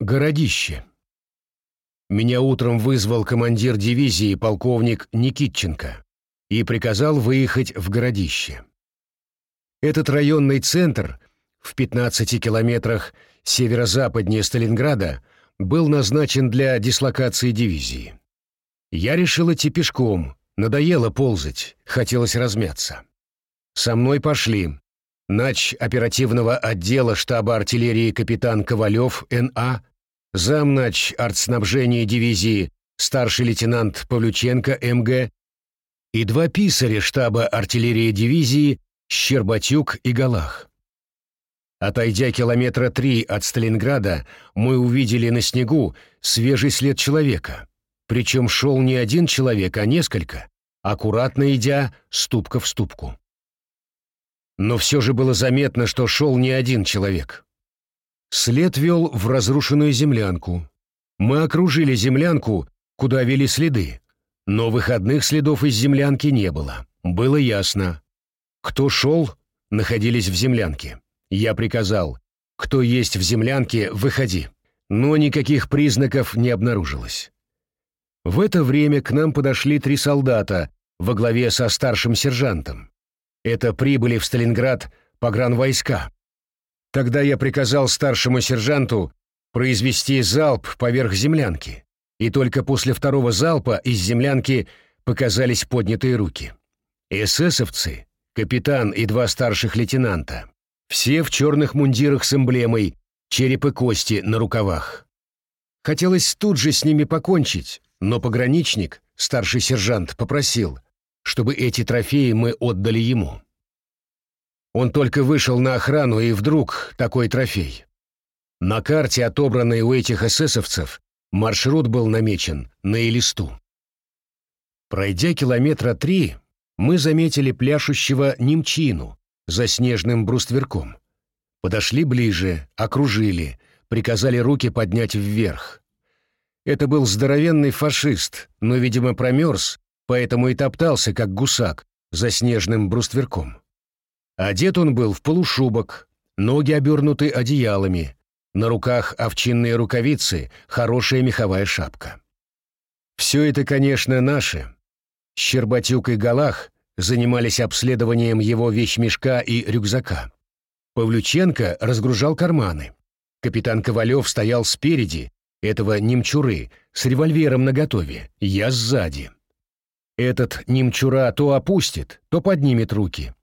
Городище. Меня утром вызвал командир дивизии полковник Никитченко и приказал выехать в Городище. Этот районный центр в 15 километрах северо-западнее Сталинграда был назначен для дислокации дивизии. Я решил идти пешком, надоело ползать, хотелось размяться. Со мной пошли нач оперативного отдела штаба артиллерии капитан Ковалев Н.А., замнач артснабжения дивизии старший лейтенант Павлюченко М.Г. и два писаря штаба артиллерии дивизии Щербатюк и Галах. Отойдя километра три от Сталинграда, мы увидели на снегу свежий след человека. Причем шел не один человек, а несколько, аккуратно идя ступка в ступку. Но все же было заметно, что шел не один человек. След вел в разрушенную землянку. Мы окружили землянку, куда вели следы, но выходных следов из землянки не было. Было ясно. Кто шел, находились в землянке. Я приказал, кто есть в землянке, выходи. Но никаких признаков не обнаружилось. В это время к нам подошли три солдата во главе со старшим сержантом. Это прибыли в Сталинград погранвойска. Тогда я приказал старшему сержанту произвести залп поверх землянки, и только после второго залпа из землянки показались поднятые руки. Эсэсовцы, капитан и два старших лейтенанта, все в черных мундирах с эмблемой череп и кости на рукавах. Хотелось тут же с ними покончить, но пограничник, старший сержант, попросил, чтобы эти трофеи мы отдали ему. Он только вышел на охрану, и вдруг такой трофей. На карте, отобранной у этих эсэсовцев, маршрут был намечен на Элисту. Пройдя километра три, мы заметили пляшущего немчину, за снежным брустверком. Подошли ближе, окружили, приказали руки поднять вверх. Это был здоровенный фашист, но, видимо, промерз, поэтому и топтался, как гусак, за снежным брустверком. Одет он был в полушубок, ноги обернуты одеялами, на руках овчинные рукавицы, хорошая меховая шапка. Все это, конечно, наше. Щербатюк и Галах занимались обследованием его вещмешка и рюкзака. Павлюченко разгружал карманы. Капитан Ковалев стоял спереди, этого немчуры, с револьвером наготове, я сзади. Этот немчура то опустит, то поднимет руки.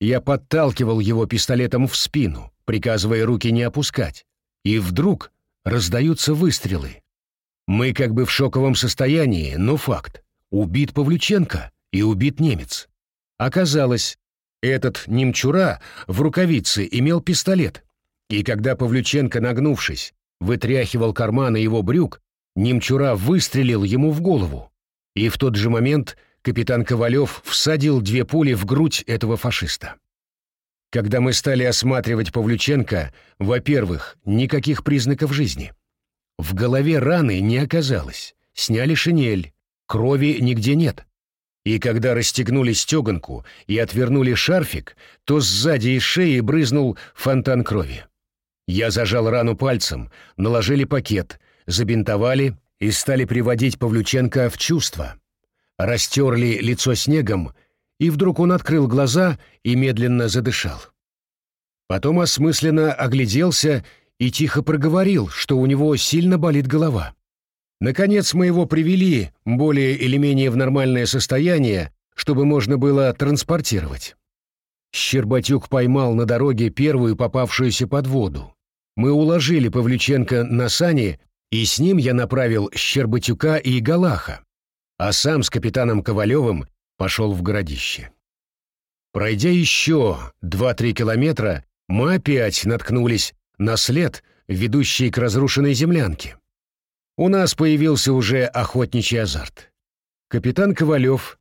Я подталкивал его пистолетом в спину, приказывая руки не опускать. И вдруг раздаются выстрелы. Мы как бы в шоковом состоянии, но факт. Убит Павлюченко и убит немец. Оказалось, этот немчура в рукавице имел пистолет, и когда Павлюченко, нагнувшись, вытряхивал карманы его брюк, немчура выстрелил ему в голову. И в тот же момент капитан Ковалев всадил две пули в грудь этого фашиста. Когда мы стали осматривать Павлюченко, во-первых, никаких признаков жизни. В голове раны не оказалось, сняли шинель, крови нигде нет. И когда расстегнули стеганку и отвернули шарфик, то сзади из шеи брызнул фонтан крови. Я зажал рану пальцем, наложили пакет, забинтовали и стали приводить Павлюченко в чувство. Растерли лицо снегом, и вдруг он открыл глаза и медленно задышал. Потом осмысленно огляделся и тихо проговорил, что у него сильно болит голова. Наконец мы его привели более или менее в нормальное состояние, чтобы можно было транспортировать. Щербатюк поймал на дороге первую попавшуюся под воду. Мы уложили Павлюченко на сани, и с ним я направил Щербатюка и Галаха, а сам с капитаном Ковалевым пошел в городище. Пройдя еще два-три километра, мы опять наткнулись на след, ведущий к разрушенной землянке. У нас появился уже охотничий азарт. Капитан Ковалев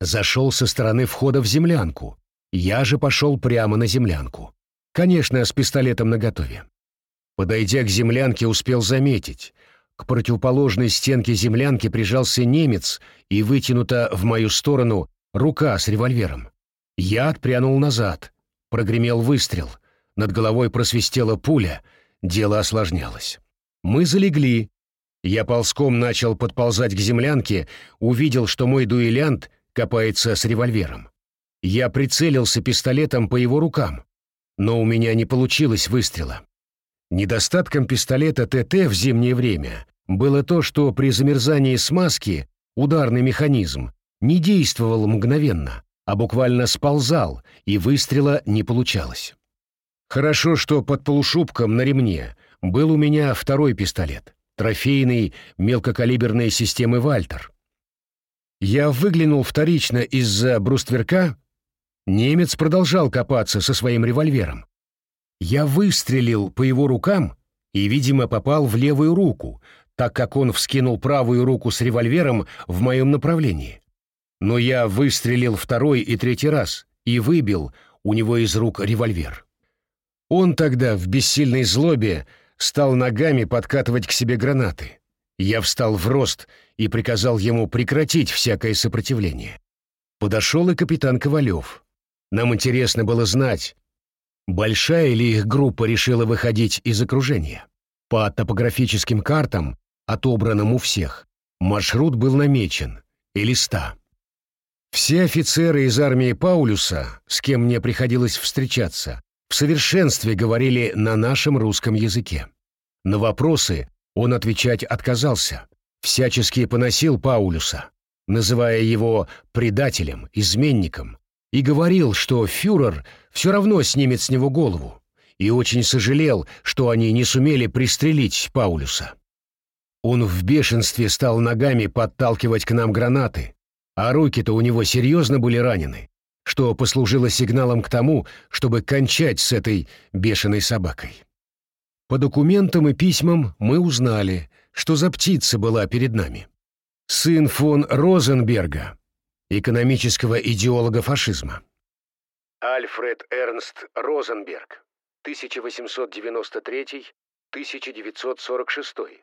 зашел со стороны входа в землянку. Я же пошел прямо на землянку. Конечно, с пистолетом наготове. Подойдя к землянке, успел заметить. К противоположной стенке землянки прижался немец и вытянута в мою сторону рука с револьвером. Я отпрянул назад. Прогремел выстрел. Над головой просвистела пуля. Дело осложнялось. Мы залегли. Я ползком начал подползать к землянке, увидел, что мой дуэлянт копается с револьвером. Я прицелился пистолетом по его рукам, но у меня не получилось выстрела. Недостатком пистолета ТТ в зимнее время было то, что при замерзании смазки ударный механизм не действовал мгновенно, а буквально сползал, и выстрела не получалось. Хорошо, что под полушубком на ремне был у меня второй пистолет, трофейный мелкокалиберной системы «Вальтер». Я выглянул вторично из-за брустверка Немец продолжал копаться со своим револьвером. Я выстрелил по его рукам и, видимо, попал в левую руку, так как он вскинул правую руку с револьвером в моем направлении. Но я выстрелил второй и третий раз и выбил у него из рук револьвер. Он тогда в бессильной злобе стал ногами подкатывать к себе гранаты. Я встал в рост и приказал ему прекратить всякое сопротивление. Подошел и капитан Ковалев. Нам интересно было знать, большая ли их группа решила выходить из окружения. По топографическим картам, отобранным у всех, маршрут был намечен, или ста. Все офицеры из армии Паулюса, с кем мне приходилось встречаться, в совершенстве говорили на нашем русском языке. На вопросы он отвечать отказался, всячески поносил Паулюса, называя его предателем, изменником, и говорил, что фюрер все равно снимет с него голову, и очень сожалел, что они не сумели пристрелить Паулюса. Он в бешенстве стал ногами подталкивать к нам гранаты, а руки-то у него серьезно были ранены, что послужило сигналом к тому, чтобы кончать с этой бешеной собакой. По документам и письмам мы узнали, что за птица была перед нами. Сын фон Розенберга, экономического идеолога фашизма. Альфред Эрнст Розенберг, 1893-1946.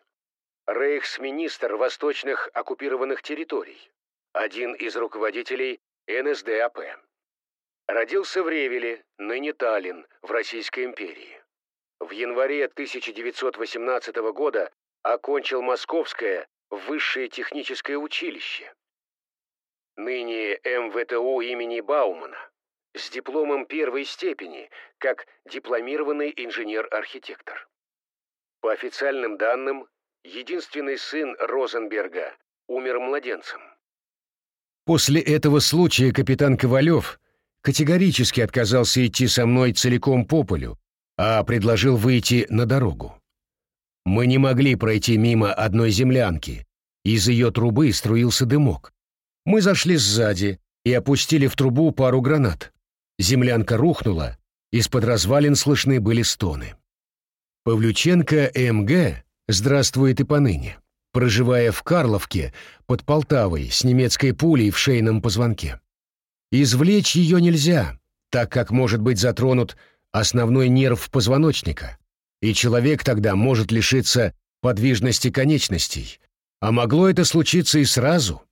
Рейхсминистр восточных оккупированных территорий, один из руководителей НСДАП. Родился в Ревеле, ныне Таллин, в Российской империи. В январе 1918 года окончил Московское высшее техническое училище, ныне МВТУ имени Баумана, с дипломом первой степени, как дипломированный инженер-архитектор. По официальным данным, единственный сын Розенберга умер младенцем. После этого случая капитан Ковалев категорически отказался идти со мной целиком по полю, а предложил выйти на дорогу. Мы не могли пройти мимо одной землянки, из ее трубы струился дымок. Мы зашли сзади и опустили в трубу пару гранат. Землянка рухнула, из-под развалин слышны были стоны. Павлюченко МГ здравствует и поныне, проживая в Карловке под Полтавой с немецкой пулей в шейном позвонке. Извлечь ее нельзя, так как может быть затронут основной нерв позвоночника, и человек тогда может лишиться подвижности конечностей, а могло это случиться и сразу,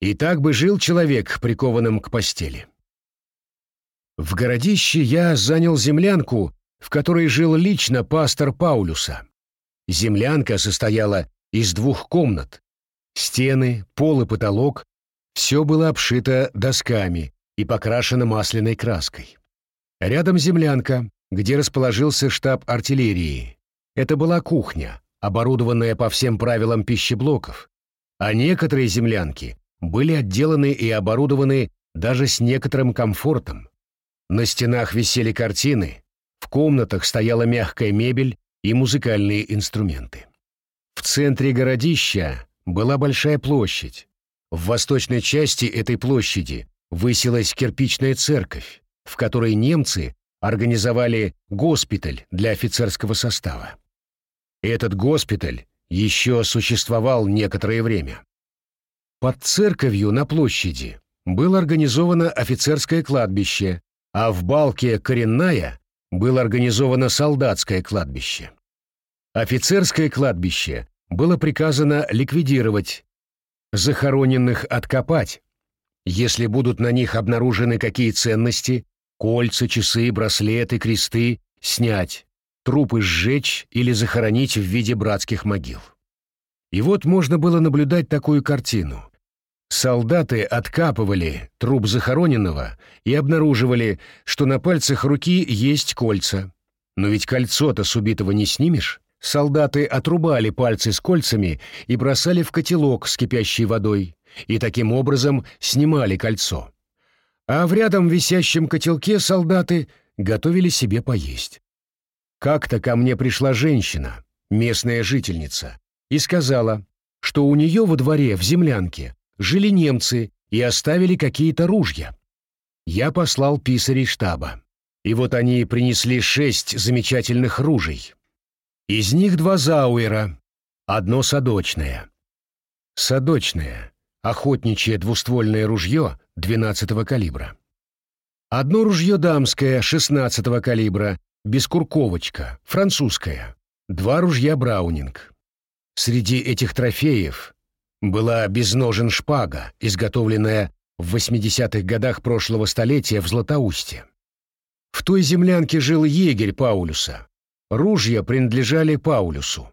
и так бы жил человек, прикованным к постели. В городище я занял землянку, в которой жил лично пастор Паулюса. Землянка состояла из двух комнат. Стены, пол и потолок — все было обшито досками и покрашено масляной краской. Рядом землянка, где расположился штаб артиллерии. Это была кухня, оборудованная по всем правилам пищеблоков, а некоторые землянки были отделаны и оборудованы даже с некоторым комфортом. На стенах висели картины, в комнатах стояла мягкая мебель и музыкальные инструменты. В центре городища была большая площадь. В восточной части этой площади высилась кирпичная церковь, в которой немцы организовали госпиталь для офицерского состава. Этот госпиталь еще существовал некоторое время. Под церковью на площади было организовано офицерское кладбище, а в балке Коренная было организовано солдатское кладбище. Офицерское кладбище было приказано ликвидировать, захороненных откопать, если будут на них обнаружены какие ценности, кольца, часы, браслеты, кресты, снять, трупы сжечь или захоронить в виде братских могил. И вот можно было наблюдать такую картину. Солдаты откапывали труп захороненного и обнаруживали, что на пальцах руки есть кольца. Но ведь кольцо-то с убитого не снимешь. Солдаты отрубали пальцы с кольцами и бросали в котелок с кипящей водой, и таким образом снимали кольцо. А в рядом висящем котелке солдаты готовили себе поесть. Как-то ко мне пришла женщина, местная жительница, и сказала, что у нее во дворе в землянке жили немцы и оставили какие-то ружья. Я послал писарей штаба. И вот они принесли шесть замечательных ружей. Из них два зауэра, одно садочное. Садочное — охотничье двуствольное ружье 12-го калибра. Одно ружье дамское 16-го калибра, бескурковочка, французское. Два ружья Браунинг. Среди этих трофеев была без ножен шпага, изготовленная в 80-х годах прошлого столетия в Златоусте. В той землянке жил егерь Паулюса. Ружья принадлежали Паулюсу.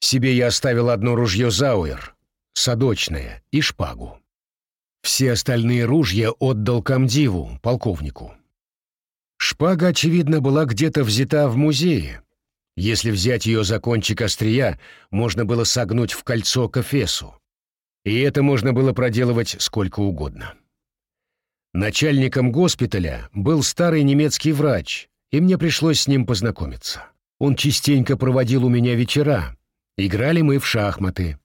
Себе я оставил одно ружье Зауэр, садочное, и шпагу. Все остальные ружья отдал комдиву, полковнику. Шпага, очевидно, была где-то взята в музее, если взять ее за кончик острия, можно было согнуть в кольцо к. И это можно было проделывать сколько угодно. Начальником госпиталя был старый немецкий врач, и мне пришлось с ним познакомиться. Он частенько проводил у меня вечера. Играли мы в шахматы.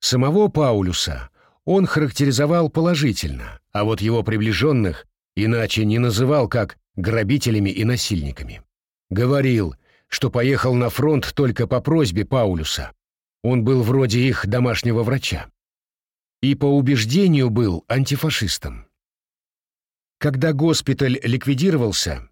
Самого Паулюса он характеризовал положительно, а вот его приближенных иначе не называл как грабителями и насильниками. Говорил, что поехал на фронт только по просьбе Паулюса. Он был вроде их домашнего врача. И по убеждению был антифашистом. Когда госпиталь ликвидировался,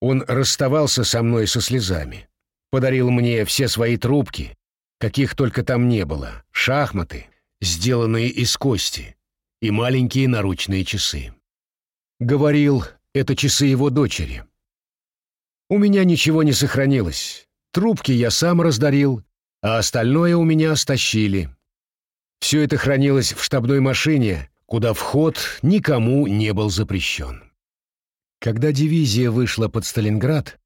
он расставался со мной со слезами. Подарил мне все свои трубки, каких только там не было, шахматы, сделанные из кости, и маленькие наручные часы. Говорил, это часы его дочери. У меня ничего не сохранилось. Трубки я сам раздарил, а остальное у меня стащили. Все это хранилось в штабной машине, куда вход никому не был запрещен. Когда дивизия вышла под Сталинград,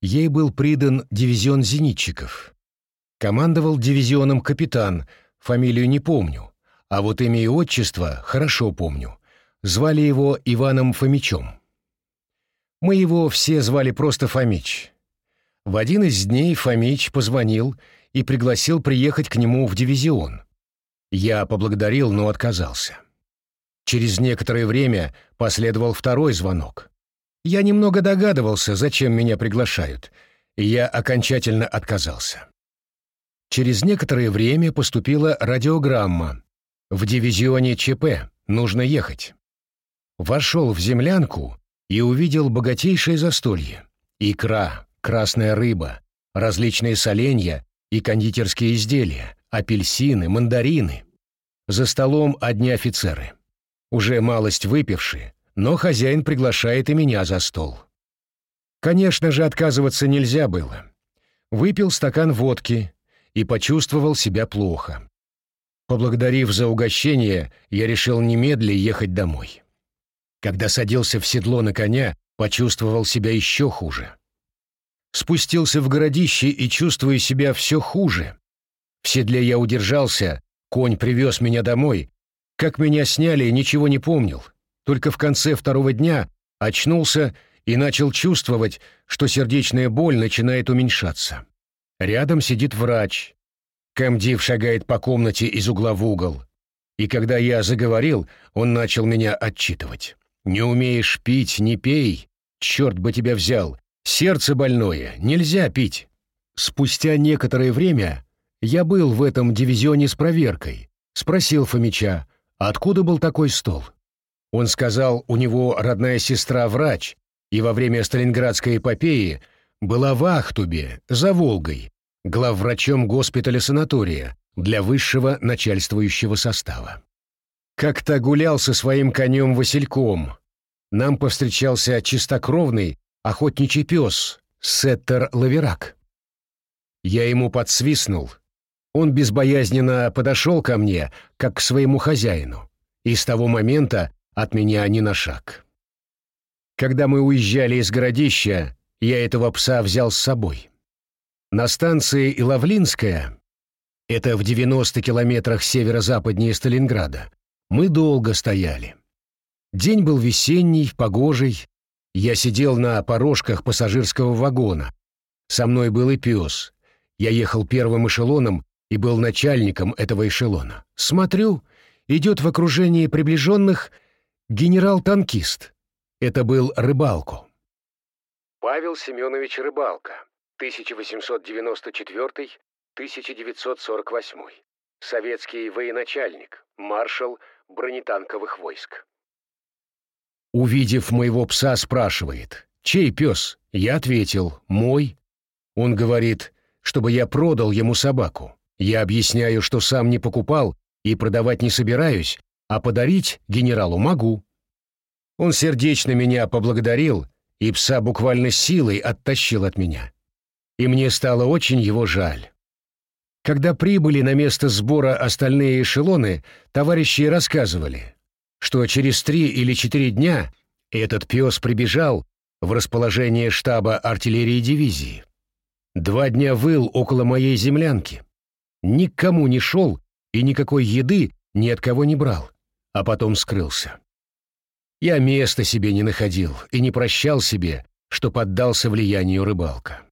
ей был придан дивизион зенитчиков. Командовал дивизионом капитан, фамилию не помню, а вот имя и отчество хорошо помню. Звали его Иваном Фомичом. Мы его все звали просто Фомич. В один из дней Фомич позвонил и пригласил приехать к нему в дивизион. Я поблагодарил, но отказался. Через некоторое время последовал второй звонок. Я немного догадывался, зачем меня приглашают, и я окончательно отказался. Через некоторое время поступила радиограмма. В дивизионе ЧП нужно ехать. Вошел в землянку и увидел богатейшее застолье. Икра, красная рыба, различные соленья и кондитерские изделия, апельсины, мандарины. За столом одни офицеры. Уже малость выпившие, но хозяин приглашает и меня за стол. Конечно же, отказываться нельзя было. Выпил стакан водки и почувствовал себя плохо. Поблагодарив за угощение, я решил немедля ехать домой. Когда садился в седло на коня, почувствовал себя еще хуже. Спустился в городище и чувствую себя все хуже. В седле я удержался, конь привез меня домой. Как меня сняли, ничего не помнил. Только в конце второго дня очнулся и начал чувствовать, что сердечная боль начинает уменьшаться. Рядом сидит врач. Камдив шагает по комнате из угла в угол. И когда я заговорил, он начал меня отчитывать. Не умеешь пить, не пей. Черт бы тебя взял. Сердце больное, нельзя пить. Спустя некоторое время я был в этом дивизионе с проверкой. Спросил Фомича, откуда был такой стол. Он сказал, у него родная сестра врач, и во время Сталинградской эпопеи была в Ахтубе, за Волгой, главврачом госпиталя-санатория для высшего начальствующего состава. Как-то гулял со своим конем Васильком. Нам повстречался чистокровный охотничий пес Сеттер Лаверак. Я ему подсвистнул. Он безбоязненно подошел ко мне, как к своему хозяину, и с того момента от меня ни на шаг. Когда мы уезжали из городища, я этого пса взял с собой. На станции Иловлинская, это в 90 километрах северо-западнее Сталинграда, мы долго стояли. День был весенний, погожий. Я сидел на порожках пассажирского вагона. Со мной был и пес. Я ехал первым эшелоном и был начальником этого эшелона. Смотрю, идет в окружении приближенных генерал-танкист. Это был Рыбалко. Павел Семенович Рыбалко, 1894-1948. Советский военачальник, маршал бронетанковых войск. Увидев моего пса, спрашивает, «Чей пес?» Я ответил, «Мой». Он говорит, чтобы я продал ему собаку. Я объясняю, что сам не покупал и продавать не собираюсь, а подарить генералу могу. Он сердечно меня поблагодарил и пса буквально силой оттащил от меня. И мне стало очень его жаль. Когда прибыли на место сбора остальные эшелоны, товарищи рассказывали, что через три или четыре дня этот пес прибежал в расположение штаба артиллерии дивизии. Два дня выл около моей землянки. Никому не шел и никакой еды ни от кого не брал, а потом скрылся. Я места себе не находил и не прощал себе, что поддался влиянию рыбалка.